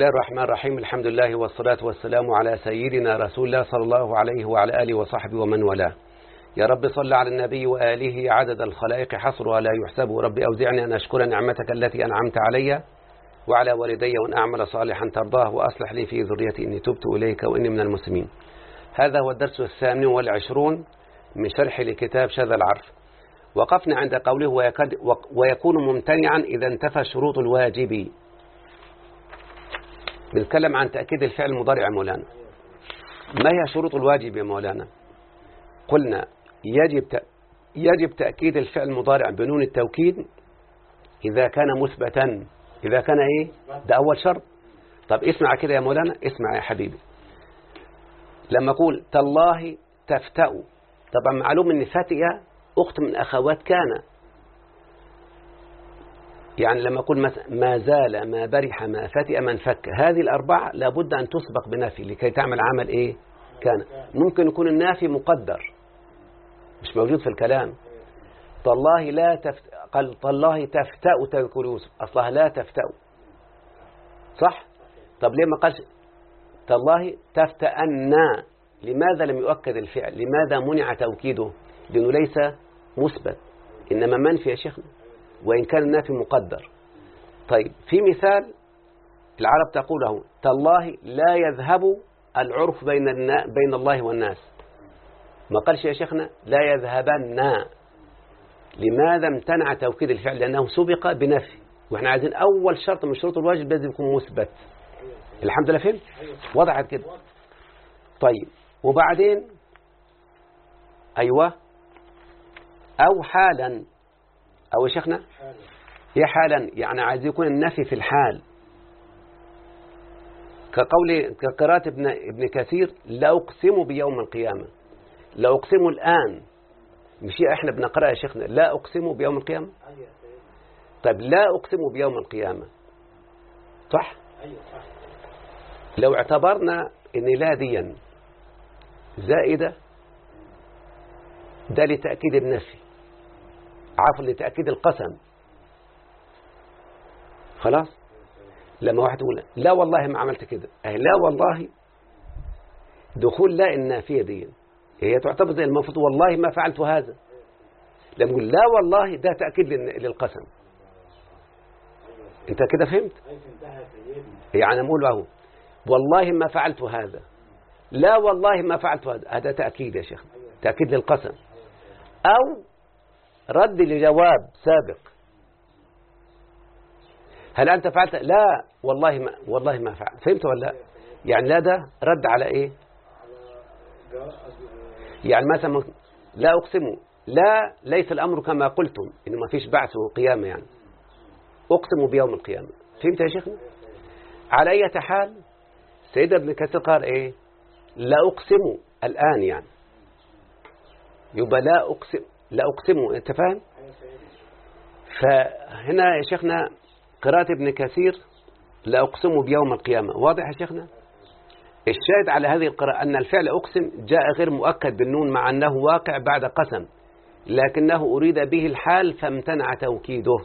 الله الرحمن الرحيم. الحمد لله والصلاة والسلام على سيدنا رسول الله صلى الله عليه وعلى آله وصحبه ومن والاه. يا رب صل على النبي وآله عدد الخلائق حصرها لا يحسب. ربي أوزعني أن أشكر نعمتك التي أنعمت علي وعلى والدي وأن أعمل صالحا ترضاه وأصلح لي في ذريتي. إني تبت إليك وإني من المسلمين. هذا هو الدرس الثامن والعشرون من شرح لكتاب شذا العرف. وقفنا عند قوله ويكون ممتنعا إذا انتفى شروط الواجب. بنتكلم عن تأكيد الفعل المضارع يا مولانا. ما هي شروط الواجب يا مولانا؟ قلنا يجب يجب تأكيد الفعل المضارع بنون التوكيد إذا كان مثبتا. إذا كان إيه؟ ده أول شرط. طب اسمع كده يا مولانا اسمع يا حبيبي. لما أقول تالله تفتأ. طبعا معلوم أن فتئة أخت من أخوات كان. يعني لما أقول ما زال ما برح ما فتئ من فك. هذه الأربعة لابد أن تسبق بنفي لكي تعمل عمل إيه؟ كان. ممكن يكون النافي مقدر مش موجود في الكلام. تالله لا تفت... قال تالله تفتأ تذكر يوسف أصلها لا تفتأ. صح؟ طب ليه ما قالش تالله تفتأنا لماذا لم يؤكد الفعل؟ لماذا منع توكيده؟ لأنه ليس مثبت. إنما منفي يا شيخنا. وإن كان النافي مقدر. طيب في مثال العرب تقوله تالله لا يذهب العرف بين بين الله والناس. ما قالش يا شيخنا لا يذهبن. لماذا امتنع توكيد الفعل؟ لأنه سبق بنفي. وإحنا عايزين أول شرط من شروط الواجب لازم يكون مثبت. الحمد لله فهمت؟ وضعت كده. طيب وبعدين؟ أيوة. أو حالا أو يا شيخنا؟ هي حالا يعني عايز يكون النفي في الحال. كقول كقراءة ابن, ابن كثير لا أقسم بيوم القيامة. لا أقسم الآن. مش إحنا بنقرأ يا شيخنا لا أقسم بيوم القيامة؟ طيب لا أقسم بيوم القيامة. صح؟ لو اعتبرنا ان لا ديا زائدة ده لتأكيد النفي. عفوا لتأكيد القسم. خلاص؟ لما واحد يقول لا والله ما عملت كده. أي لا والله. دخول لا النافية دي هي تعتبر زي المفروض والله ما فعلت هذا. لما يقول لا والله ده تأكيد للقسم. أنت كده فهمت؟ يعني نقول له والله ما فعلت هذا. لا والله ما فعلت هذا. هذا تأكيد يا شيخ. تأكيد للقسم. أو رد لجواب سابق. هل أنت فعلت؟ لا والله ما والله ما فعلت. فهمت ولا لا؟ يعني لا ده رد على إيه؟ يعني مثلا لا أقسم لا ليس الأمر كما قلتم إنه ما فيش بعث وقيامة يعني. أقسم بيوم القيامة. فهمت يا شيخنا؟ على أي حال سيد ابن كثير قال إيه؟ لا أقسم الآن يعني. يبقى لا أقسم. لا أقسم أنت فاهم؟ فهنا يا شيخنا قراءة ابن كثير لا أقسم بيوم القيامة واضح يا شيخنا؟ الشاهد على هذه القراءة أن الفعل أقسم جاء غير مؤكد بالنون مع أنه واقع بعد قسم لكنه أريد به الحال فامتنع توكيده.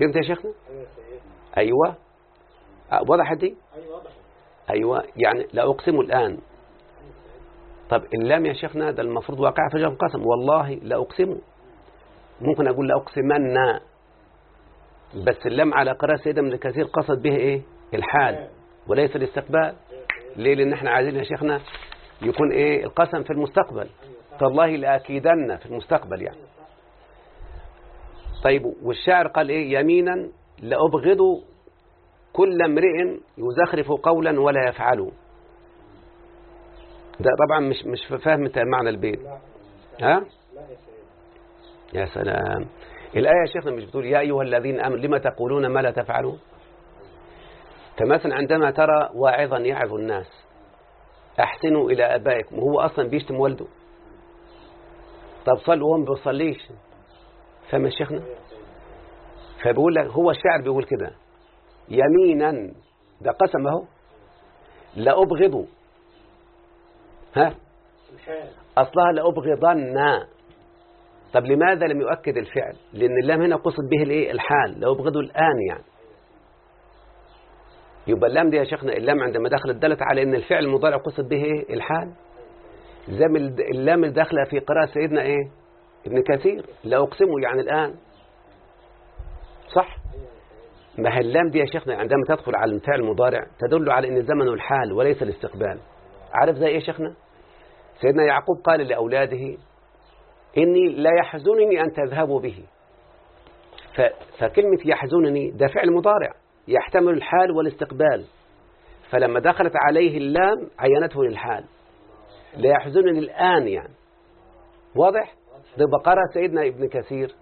فهمت يا شيخنا؟ أيوة. وضحت دي أيوة يعني لا أقسم الآن. طب اللام يا شيخنا ده المفروض واقع في جواب قسم والله لا أقسم. ممكن أقول لا أقسمن. بس اللام على قراءة سيدة من الكثير قصد به إيه؟ الحال وليس الاستقبال. ليه؟ لأن إحنا عايزين يا شيخنا يكون إيه؟ القسم في المستقبل. تالله لأكيدن في المستقبل يعني. طيب والشاعر قال إيه؟ يمينا لأبغض كل امرئ يزخرف قولا ولا يفعله ده طبعا مش مش فاهم معنى البيت. ها؟ يا سلام. الآية يا شيخنا مش بتقول يا أيها الذين آمنوا لما تقولون ما لا تفعلون؟ فمثلا عندما ترى واعظا يعظ الناس أحسنوا إلى أبائكم. وهو أصلا بيشتم والده. طب صل وهو ما بيصليش. فاهم يا شيخنا؟ فبيقول لك هو الشاعر بيقول كده يمينا ده قسم أهو لأبغض ها؟ أصلها لأبغضن طب لماذا لم يؤكد الفعل؟ لأن اللام هنا قصد به الإيه؟ الحال. لأبغض الآن يعني. يبقى اللام دي يا شيخنا اللام عندما دخلت دلت على إن الفعل المضارع قصد به إيه؟ الحال. زي اللام اللي داخلة في قراءة سيدنا إيه؟ ابن كثير. لا أقسمه يعني الآن. صح؟ ما هي اللام دي يا شيخنا عندما تدخل على الفعل المضارع تدل على إن زمنه الحال وليس الاستقبال. عارف زي إيه يا شيخنا؟ سيدنا يعقوب قال لأولاده إني لا يحزنني أن تذهبوا به. فكلمة يحزنني ده فعل مضارع يحتمل الحال والاستقبال. فلما دخلت عليه اللام عينته للحال. لا يحزنني الآن يعني. واضح؟ ده بقرة سيدنا ابن كثير.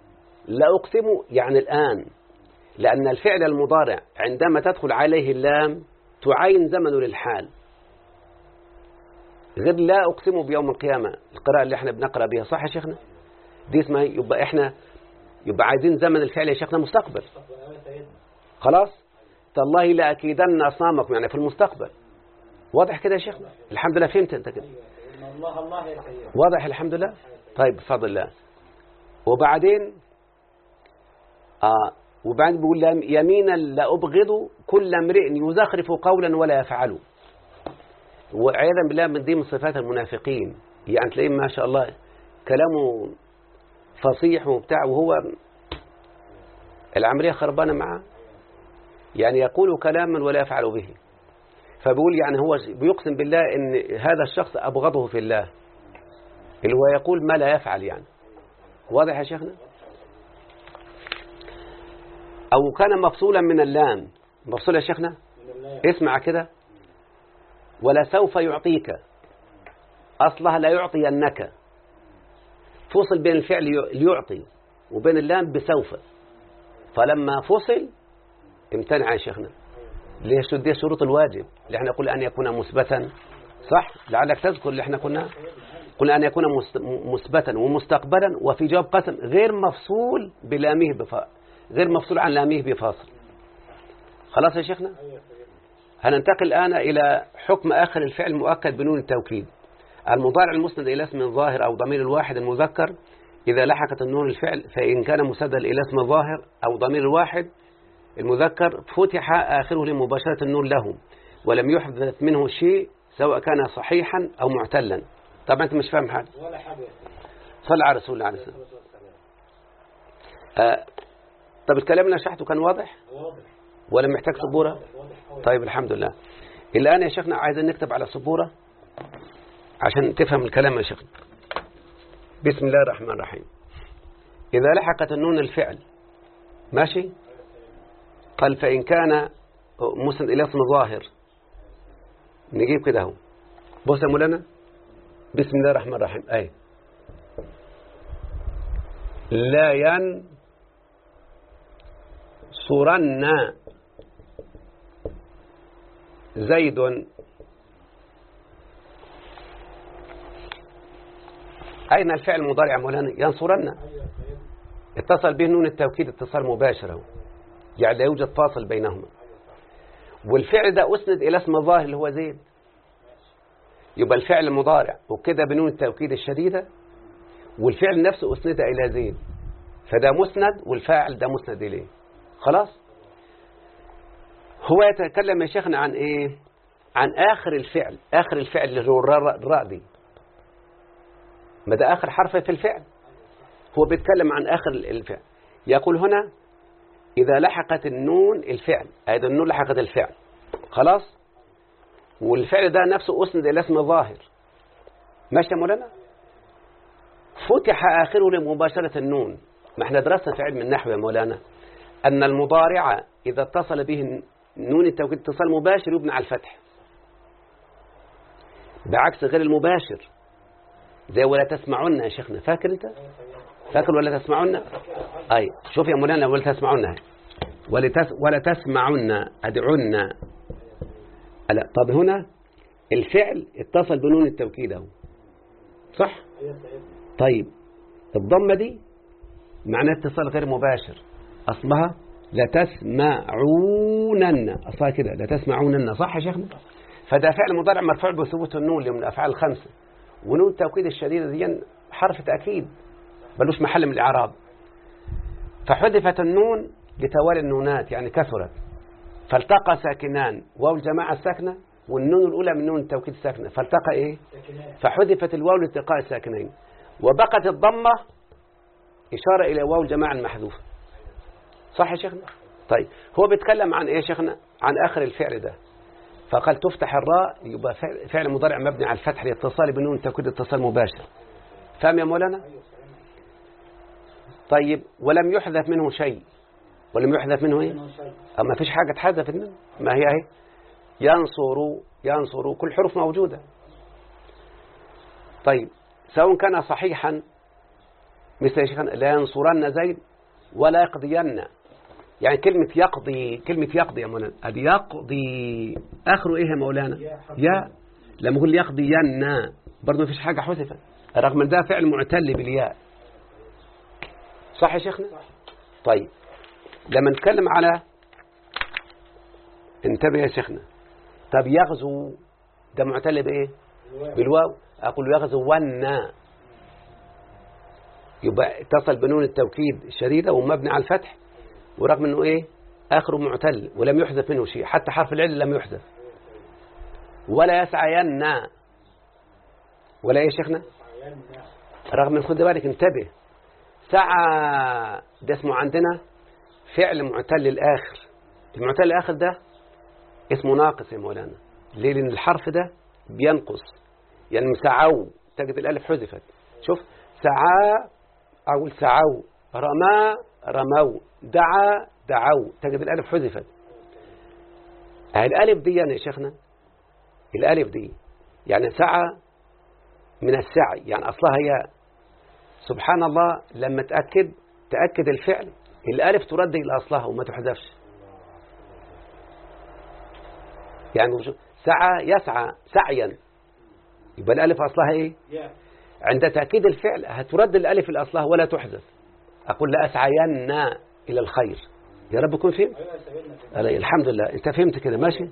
لا أقسم يعني الآن لأن الفعل المضارع عندما تدخل عليه اللام تعين زمنه للحال. غير لا أقسم بيوم القيامة. القراءة اللي إحنا بنقرأ بها صح يا شيخنا؟ دي اسمها يبقى إحنا يبقى عايزين زمن الفعل يا شيخنا مستقبل. خلاص؟ تالله لأكيدن أصنامكم يعني في المستقبل. واضح كده يا شيخنا؟ الحمد لله فهمت أنت كده؟ الله الله واضح الحمد لله؟ طيب بفضل الله. وبعدين؟ آه وبعدين بيقول يمينا لأبغض كل امرئ يزخرف قولا ولا يفعله وعياذا بالله من دي من صفات المنافقين. يعني تلاقيه ما شاء الله كلامه فصيح وبتاع وهو العملية خربانة معه يعني يقول كلاما ولا يفعل به. فبيقول يعني هو بيقسم بالله إن هذا الشخص أبغضه في الله. اللي هو يقول ما لا يفعل يعني. واضح يا شيخنا؟ أو كان مفصولا من اللام. مفصول يا شيخنا؟ اسمع كده. ولا سوف يعطيك. أصلها لا يعطينك فصل بين الفعل يعطي وبين اللام بسوف. فلما فصل امتنع يا شيخنا. ليش؟ دي شروط الواجب. اللي إحنا قلنا أن يكون مثبتا. صح؟ لعلك تذكر اللي إحنا قلنا قلنا أن يكون مثبتا ومستقبلا وفي جواب قسم غير مفصول بلامه بفا غير مفصول عن لامه بفاصل. خلاص يا شيخنا؟ هننتقل الآن إلى حكم آخر الفعل مؤكد بنون التوكيد. المضارع المسند إلى اسم ظاهر أو ضمير الواحد المذكر. إذا لحقت النون الفعل فإن كان مسددا إلى اسم ظاهر أو ضمير الواحد المذكر فتح آخره لمباشرة النون له ولم يحدث منه شيء سواء كان صحيحا أو معتلا. طبعا أنت مش فاهم حاجة؟ ولا حاجة. صلى على رسول الله عليه والسلام آه طب الكلام اللي شرحته كان واضح؟ واضح. ولا محتاج سبورة. طيب الحمد لله. الآن يا شيخنا عايزين نكتب على سبورة عشان تفهم الكلام يا شيخنا بسم الله الرحمن الرحيم. إذا لحقت النون الفعل ماشي؟ قال فإن كان مسند إلى اسم ظاهر نجيب كده أهو. بص يا مولانا. بسم الله الرحمن الرحيم. أي. لا ينصرن زيد. أين الفعل المضارع مولانا؟ ينصرن. أيوة يا سيدنا اتصل به نون التوكيد اتصال مباشر. يعني لا يوجد فاصل بينهما. والفعل ده أسند إلى اسم ظاهر اللي هو زيد. يبقى الفعل المضارع وكده بنون التوكيد الشديدة. والفعل نفسه أسند إلى زيد. فده مسند والفاعل ده مسند إليه. خلاص؟ هو يتكلم يا شيخنا عن إيه؟ عن آخر الفعل آخر الفعل اللي هو الراء دي. ما ده آخر حرف في الفعل. هو بيتكلم عن آخر الفعل. يقول هنا إذا لحقت النون الفعل أيضا النون لحقت الفعل. خلاص؟ والفعل ده نفسه أسند إلى اسم ظاهر. ماشي يا مولانا فتح آخره لمباشرة النون. ما إحنا درسنا في علم النحو يا مولانا أن المضارع إذا اتصل به نون التوكيد اتصال مباشر يبنى على الفتح. بعكس غير المباشر. زي ولا تسمعون يا شيخنا. فاكر انت؟ فاكر ولا تسمعون أي شوف يا مولانا ولا تسمعون اهي. ولا تس ولا تسمعون ادعونا لا طب هنا الفعل اتصل بنون التوكيد أهو. صح؟ طيب الضمة دي معناها اتصال غير مباشر. أصلها لتسمعونن. أصلها كده لتسمعونن. صح يا شيخنا فده فعل مضارع مرفوع بثبوت النون اللي من الأفعال الخمسة. ونون التوكيد الشديده دي حرف تأكيد ملوش محل من الإعراب. فحذفت النون لتوالي النونات يعني كثرت. فالتقى ساكنان واو الجماعة الساكنة والنون الأولى من نون التوكيد الساكنة فالتقى إيه؟ فحذفت الواو لالتقاء الساكنين وبقت الضمة إشارة إلى واو الجماعة المحذوفة. صح يا شيخنا؟ طيب هو بيتكلم عن إيه يا شيخنا؟ عن آخر الفعل ده. فقال تفتح الراء يبقى فعل- مضارع مبني على الفتح لاتصال بنون التوكيد اتصال مباشر. فاهم يا مولانا؟ طيب ولم يحذف منه شيء. ولم يحذف منه إيه؟ أما فيش حاجة اتحذفت منه؟ ما هي اهي ينصر ينصر كل حروف موجودة. طيب سواء كان صحيحا مثل يا شيخنا لا ينصرن زيد ولا يقضين. يعني كلمة يقضي كلمة يقضي يا مولانا. ادي يقضي. آخره إيه يا مولانا؟ يا يا. لما يقول يقضين برضه ما فيش حاجة حذفت. رغم إن ده فعل معتل بالياء. صح يا شيخنا؟ صح. طيب. لما نتكلم على انتبه يا شيخنا. طب يغزو ده معتل بإيه؟ الواو. بالواو. أقول يغزو ونا. يبقى اتصل بنون التوكيد الشديدة ومبني على الفتح. ورغم إنه إيه؟ آخره معتل ولم يحذف منه شيء حتى حرف العلة لم يحذف. ولا يسعين. ولا يا شيخنا؟ رغم من خد بالك انتبه. سعى ده اسمه عندنا فعل معتل الآخر. المعتل الآخر ده اسمه ناقص يا مولانا. ليه؟ لأن الحرف ده بينقص. يعني سعوا تجد الألف حذفت. شوف سعى أو سعوا. رمى رموا. دعا دعوا. تجد الألف حذفت. الألف دي يعني يا شيخنا الألف دي يعني سعى من السعي. يعني أصلها هي سبحان الله لما تأكد تأكد الفعل. الألف ترد إلى أصلها وما تحذفش. يعني سعى يسعى سعيا. يبقى الألف أصلها إيه؟ عند تأكيد الفعل هترد الألف إلى أصلها ولا تحذف. أقول لأسعين إلى الخير. يا رب يكون فهمت الحمد لله. أنت فهمت كده. ماشي؟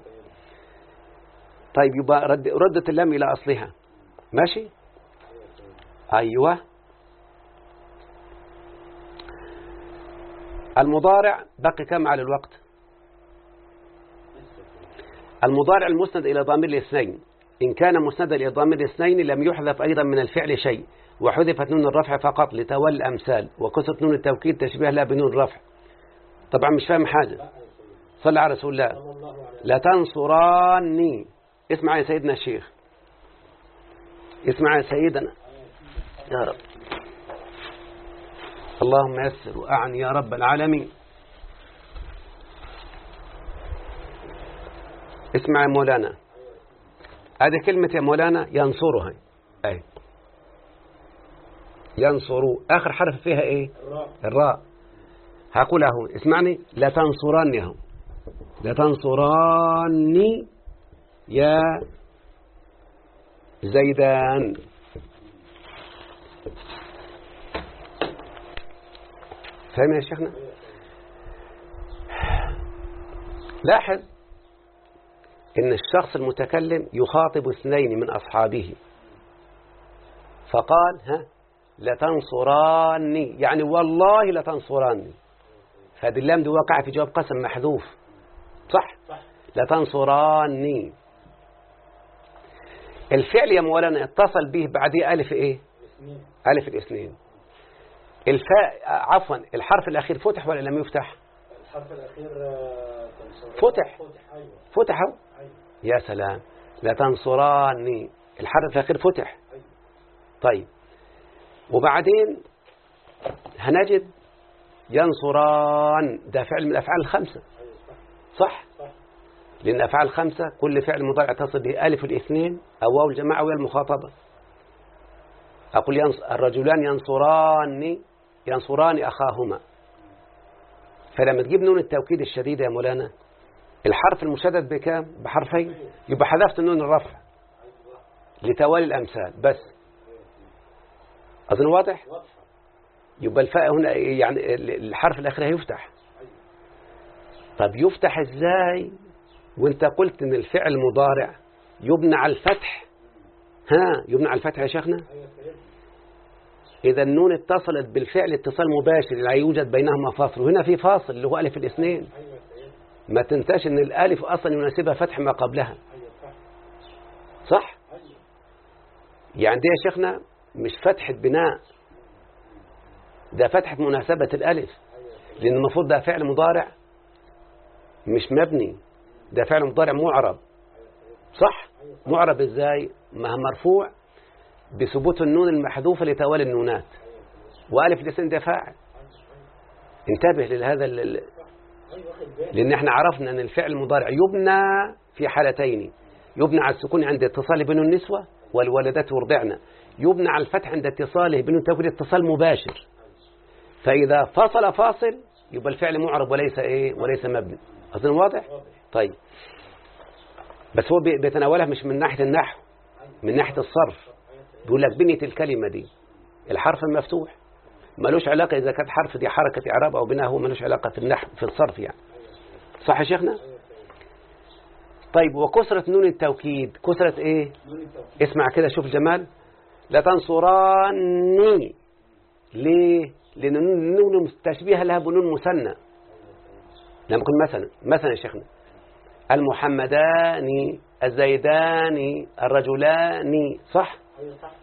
طيب يبقى رد ردت اللام إلى أصلها. ماشي؟ أيوة. المضارع بقي كم على الوقت؟ المضارع المسند إلى ضامير الاثنين. إن كان مسندا إلى ضامير الاثنين لم يحذف أيضا من الفعل شيء وحذفت نون الرفع فقط لتولي الأمثال وكسرت نون التوكيد تشبيه لها بنون الرفع. طبعا مش فاهم حاجة. صلى على رسول الله. لا تنصراني. اسمع يا سيدنا الشيخ. اسمع يا سيدنا. يا رب. اللهم يسر وأعني يا رب العالمين. اسمع يا مولانا. هذه كلمة يا مولانا ينصرها. أي. ينصروا آخر حرف فيها إيه؟ الراء. الراء. هقول اهو اسمعني. لا تنصرني اهو لا تنصراني يا زيدان. فاهم يا شيخنا؟ لاحظ. إن الشخص المتكلم يخاطب اثنين من أصحابه. فقال ها لتنصراني. يعني والله لتنصراني. فهذه اللام دي وقع في جواب قسم محذوف. صح؟ صح لتنصراني. الفعل يا مولانا اتصل به بعديه ألف إيه؟ الاثنين ألف الاثنين. الفاء عفوا الحرف الأخير فتح ولا لم يفتح؟ الحرف الأخير آه، تنصر فتح. فتح أيوه. فتح يا سلام لتنصراني. الحرف الأخير فتح. طيب. وبعدين هنجد ينصران. ده فعل من الأفعال الخمسة. صح؟ لأن الأفعال الخمسة كل فعل مضارع تصل به ألف الاثنين أو واو الجماعة وهي المخاطبة. أقول ينص... الرجلان ينصران ينصران أخاهما. فلما تجيب نون التوكيد الشديدة يا مولانا الحرف المشدد بكام؟ بحرفين. يبقى حذفت نون الرفع لتوالي الأمثال. بس. أظن واضح؟ يبقى الفاء هنا يعني الحرف الأخير هيفتح. طب يفتح إزاي؟ وأنت قلت إن الفعل مضارع. يبنى على الفتح. ها؟ يبنى على الفتح يا شيخنا؟ إذا النون اتصلت بالفعل اتصال مباشر لا يوجد بينهما فاصل. وهنا في فاصل اللي هو ألف الاثنين. ما تنساش إن الألف أصلا يناسبها فتح ما قبلها. صح؟ يعني دي يا شيخنا مش فتحة بناء ده فتحة مناسبة الألف لأن المفروض ده فعل مضارع مش مبني ده فعل مضارع معرب. صح؟ معرب إزاي؟ ما مرفوع بثبوت النون المحذوفة لتوالي النونات. وألف الاسم ده فاعل انتبه لهذا لأن إحنا عرفنا أن الفعل المضارع يبنى في حالتين. يبنى على السكون عند اتصاله بين النسوة والولدات يرضعن يبنى على الفتح عند اتصاله بين التوكيد اتصال مباشر. فإذا فصل فاصل يبقى الفعل معرب وليس إيه؟ وليس مبني. أظن واضح؟ طيب. بس هو بي- بيتناولها مش من ناحية النحو من ناحية الصرف. بيقول لك بنية الكلمة دي. الحرف المفتوح. ملوش علاقة إذا كانت حرف دي حركة إعراب أو بناء هو ملوش علاقة في النحو في الصرف يعني. صح يا شيخنا؟ طيب وكسرة نون التوكيد كسرة إيه؟ اسمع كده شوف الجمال لتنصراني ليه؟ لأن النون نون تشبيه لها بنون مثنى. لما نقول مثلا مثلا يا شيخنا. المحمدان الزيدان الرجلان صح؟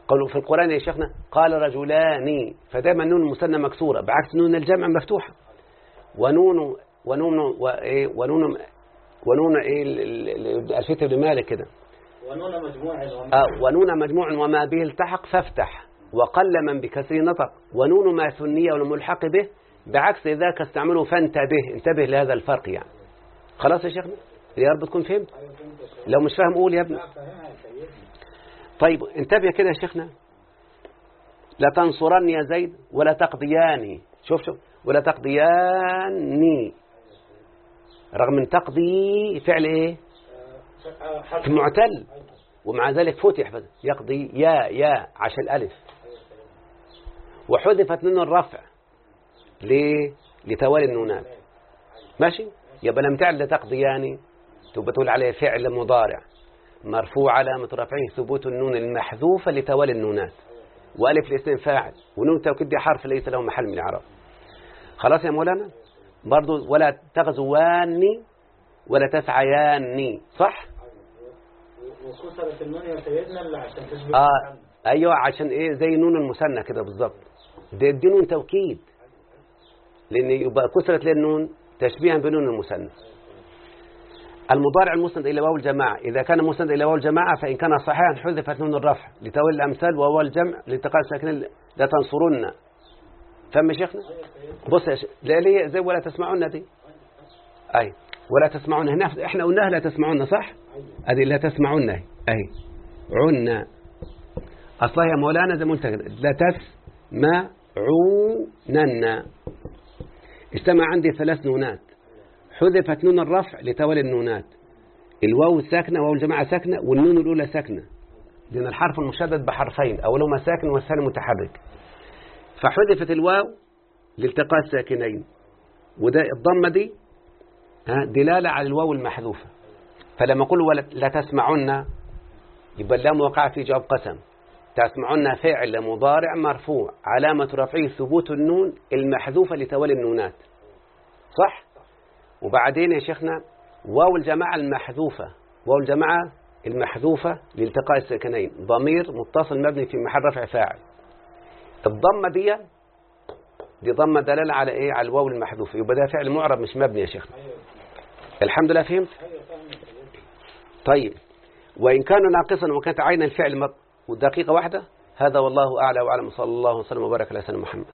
قالوا في القرآن يا شيخنا قال رجلان فدائما نون مثنى مكسورة بعكس نون الجمع مفتوحة. ونون ونون وإيه ونون ونون إيه ال- ال- ال- الفتح بن مالك كده. ونون مجموع وما آه ونون مجموع وما به التحق فافتح. وقل من بكسر نطق. ونون ما ثنية والملحق به بعكس ذاك استعمله فانتبه. انتبه لهذا الفرق يعني. خلاص يا شيخنا؟ يا رب تكون فهمت. لو مش فاهم قول يا ابني لا فاهمها يا سيدي طيب انتبه كده يا شيخنا. لا تنصرن يا زيد ولا تقضياني. شوف شوف. ولا تقضياني. رغم من تقضي فعل إيه؟ معتل. ومع ذلك فتح يقضي يا يا عشان الألف. وحذفت نون الرفع. ليه؟ لتوالي النونات. ماشي؟ يبقى لم تعل تقضياني تبقى تقول عليه فعل مضارع. مرفوع علامة رفعه ثبوت النون المحذوفة لتوالي النونات. وألف الاسم فاعل ونون التوكيد دي حرف ليس له محل من الإعراب. خلاص يا مولانا؟ برضو ولا تغزواني ولتسعيان صح؟ و- وكسرت النون يا سيدنا اللي عشان تثبت آه. أيوة عشان إيه؟ زي نون المثنى كده بالظبط. دي, دي نون توكيد. لأن يبقى كسرت للنون تشبيها بنون المثنى. المضارع المسند إلى واو الجماعة. إذا كان مسند إلى واو الجماعة فإن كان صحيحا حذفت نون الرفع لتوالي الأمثال وواو الجمع لالتقاء الساكنين لتنصرن. فهم شيخنا؟ بص يا شيخ لا زي ولا تسمعون دي أي. ولا تسمعون. هنا إحنا قلناها لا تسمعون صح؟ هذه لا تسمعون. أهي عنا أصلها يا مولانا زي ما قلت لا تسمعونن اجتمع عندي ثلاث نونات. حذفت نون الرفع لتوالي النونات. الواو الساكنة واو الجماعة ساكنة والنون الأولى ساكنة. لأن الحرف المشدد بحرفين أولهما ساكن والثاني متحرك. فحذفت الواو لالتقاء الساكنين. وده الضمة دي دلالة على الواو المحذوفة. فلما أقول لتسمعن يبقى اللام وقع في جواب قسم. تسمعن فعل مضارع مرفوع علامة رفعه ثبوت النون المحذوفة لتوالي النونات. صح؟ وبعدين يا شيخنا واو الجماعة المحذوفة واو الجماعة المحذوفة لالتقاء الساكنين ضمير متصل مبني في محل رفع فاعل. الضمة دي دي ضمة دلالة على إيه؟ على الواو المحذوفة. يبقى ده فعل معرب مش مبني يا شيخنا. الحمد لله فهمت؟ طيب. وإن كان ناقصا وكانت عين الفعل مط- ودقيقة واحدة هذا والله أعلى وأعلم. صلى الله وسلم وبارك على سيدنا محمد.